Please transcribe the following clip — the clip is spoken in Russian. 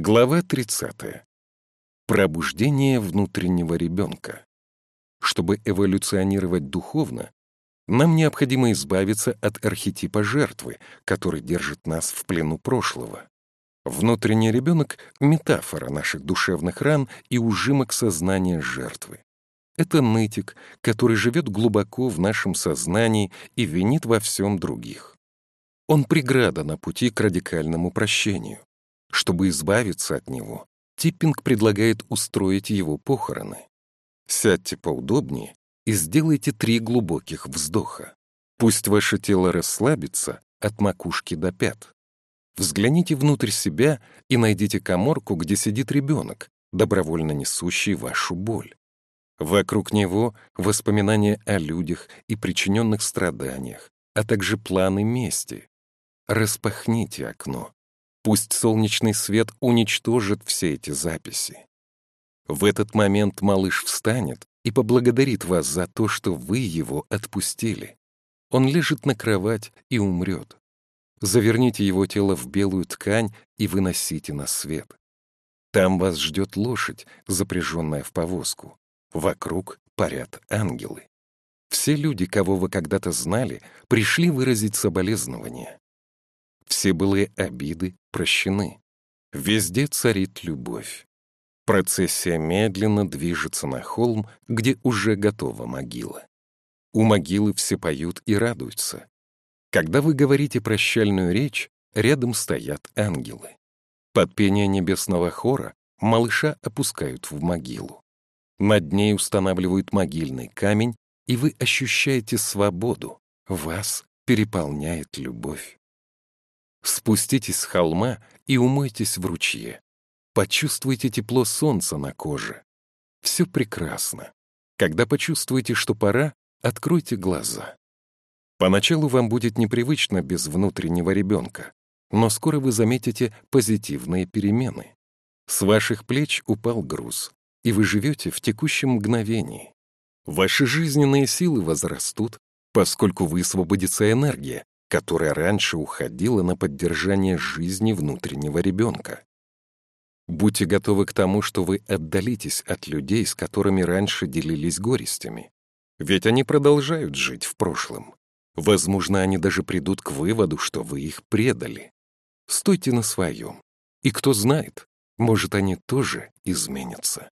Глава 30. Пробуждение внутреннего ребенка. Чтобы эволюционировать духовно, нам необходимо избавиться от архетипа жертвы, который держит нас в плену прошлого. Внутренний ребенок — метафора наших душевных ран и ужимок сознания жертвы. Это нытик, который живет глубоко в нашем сознании и винит во всем других. Он преграда на пути к радикальному прощению. Чтобы избавиться от него, Типпинг предлагает устроить его похороны. Сядьте поудобнее и сделайте три глубоких вздоха. Пусть ваше тело расслабится от макушки до пят. Взгляните внутрь себя и найдите коморку, где сидит ребенок, добровольно несущий вашу боль. Вокруг него воспоминания о людях и причиненных страданиях, а также планы мести. Распахните окно Пусть солнечный свет уничтожит все эти записи. В этот момент малыш встанет и поблагодарит вас за то, что вы его отпустили. Он лежит на кровать и умрет. Заверните его тело в белую ткань и выносите на свет. Там вас ждет лошадь, запряженная в повозку. Вокруг парят ангелы. Все люди, кого вы когда-то знали, пришли выразить соболезнования. Все былые обиды прощены. Везде царит любовь. Процессия медленно движется на холм, где уже готова могила. У могилы все поют и радуются. Когда вы говорите прощальную речь, рядом стоят ангелы. Под пение небесного хора малыша опускают в могилу. Над ней устанавливают могильный камень, и вы ощущаете свободу. Вас переполняет любовь. Спуститесь с холма и умойтесь в ручье. Почувствуйте тепло солнца на коже. Все прекрасно. Когда почувствуете, что пора, откройте глаза. Поначалу вам будет непривычно без внутреннего ребенка, но скоро вы заметите позитивные перемены. С ваших плеч упал груз, и вы живете в текущем мгновении. Ваши жизненные силы возрастут, поскольку высвободится энергия, которая раньше уходила на поддержание жизни внутреннего ребенка. Будьте готовы к тому, что вы отдалитесь от людей, с которыми раньше делились горестями. Ведь они продолжают жить в прошлом. Возможно, они даже придут к выводу, что вы их предали. Стойте на своем. И кто знает, может, они тоже изменятся.